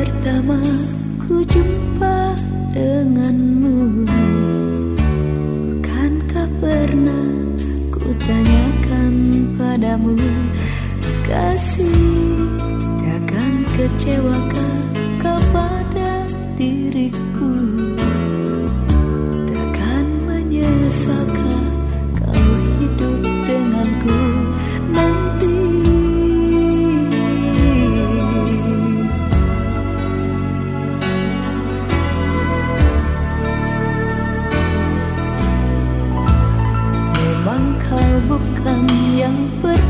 pertama ku jumpa denganmu. Bukankah pernah ku tanyakan padamu? Kasih takkan kecewakan kepada diriku bukan yang pertama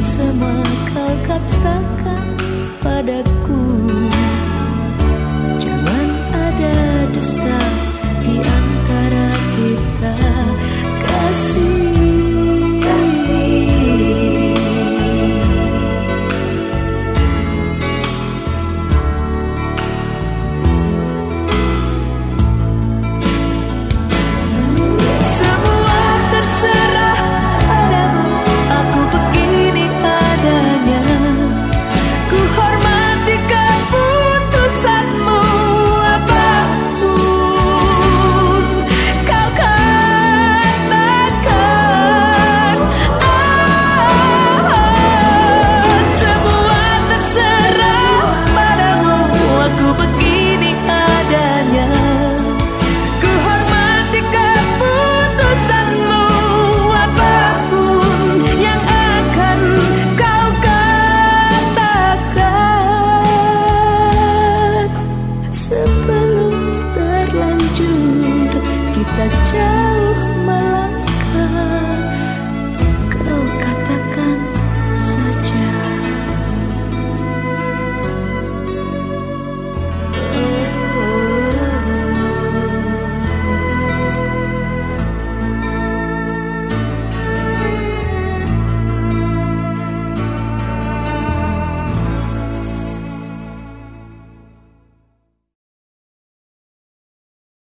semua kau katakan padaku. Jangan ada dusta.